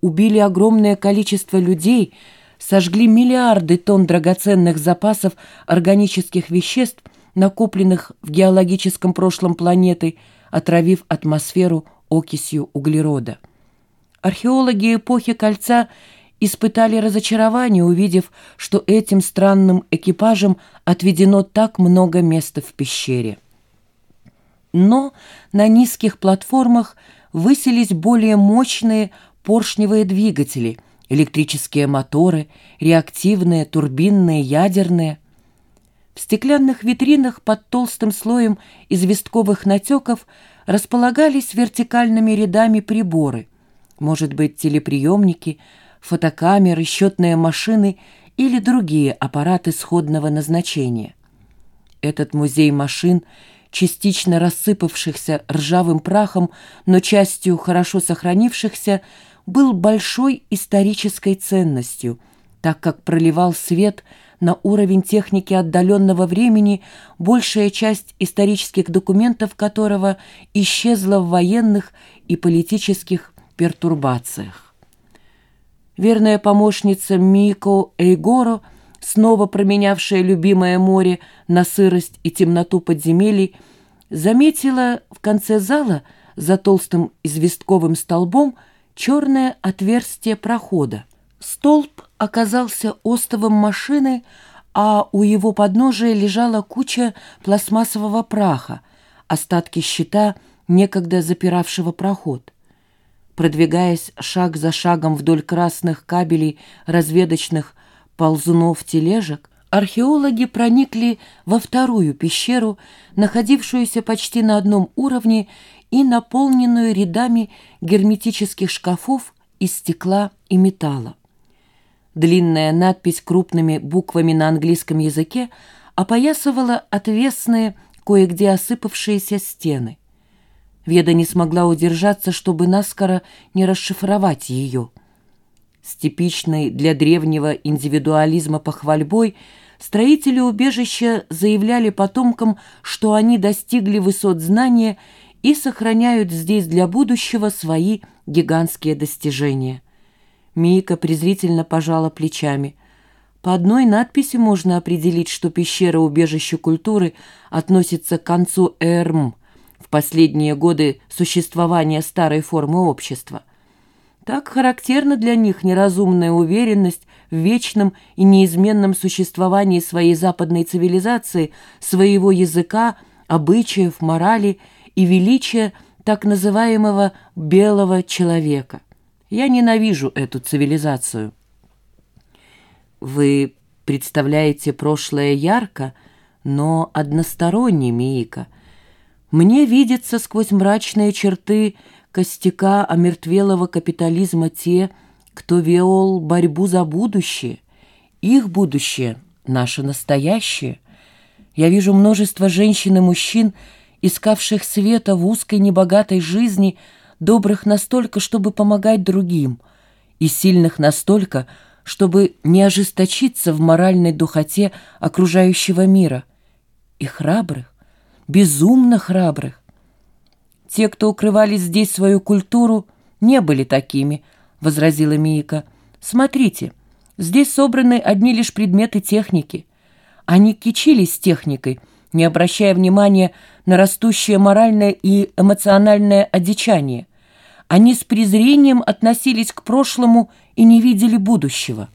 убили огромное количество людей, сожгли миллиарды тонн драгоценных запасов органических веществ, накопленных в геологическом прошлом планеты, отравив атмосферу окисью углерода. Археологи эпохи Кольца испытали разочарование, увидев, что этим странным экипажам отведено так много места в пещере. Но на низких платформах высились более мощные поршневые двигатели, электрические моторы, реактивные, турбинные, ядерные. В стеклянных витринах под толстым слоем известковых натеков располагались вертикальными рядами приборы, может быть, телеприемники, фотокамеры, счетные машины или другие аппараты сходного назначения. Этот музей машин – частично рассыпавшихся ржавым прахом, но частью хорошо сохранившихся, был большой исторической ценностью, так как проливал свет на уровень техники отдаленного времени, большая часть исторических документов которого исчезла в военных и политических пертурбациях. Верная помощница Мико Эйгоро – снова променявшая любимое море на сырость и темноту подземелий, заметила в конце зала за толстым известковым столбом черное отверстие прохода. Столб оказался остовом машины, а у его подножия лежала куча пластмассового праха, остатки щита, некогда запиравшего проход. Продвигаясь шаг за шагом вдоль красных кабелей разведочных ползунов тележек, археологи проникли во вторую пещеру, находившуюся почти на одном уровне и наполненную рядами герметических шкафов из стекла и металла. Длинная надпись крупными буквами на английском языке опоясывала отвесные, кое-где осыпавшиеся стены. Веда не смогла удержаться, чтобы наскоро не расшифровать ее – с типичной для древнего индивидуализма похвальбой строители убежища заявляли потомкам, что они достигли высот знания и сохраняют здесь для будущего свои гигантские достижения. Мика презрительно пожала плечами. По одной надписи можно определить, что пещера убежища культуры относится к концу Эрм, в последние годы существования старой формы общества. Так характерна для них неразумная уверенность в вечном и неизменном существовании своей западной цивилизации, своего языка, обычаев, морали и величия так называемого «белого человека». Я ненавижу эту цивилизацию. Вы представляете прошлое ярко, но односторонне, Миика. Мне видится сквозь мрачные черты костяка омертвелого капитализма те, кто вел борьбу за будущее. Их будущее — наше настоящее. Я вижу множество женщин и мужчин, искавших света в узкой небогатой жизни, добрых настолько, чтобы помогать другим, и сильных настолько, чтобы не ожесточиться в моральной духоте окружающего мира, и храбрых, безумно храбрых, те, кто укрывали здесь свою культуру, не были такими, — возразила Мика. Смотрите, здесь собраны одни лишь предметы техники. Они кичились техникой, не обращая внимания на растущее моральное и эмоциональное одичание. Они с презрением относились к прошлому и не видели будущего.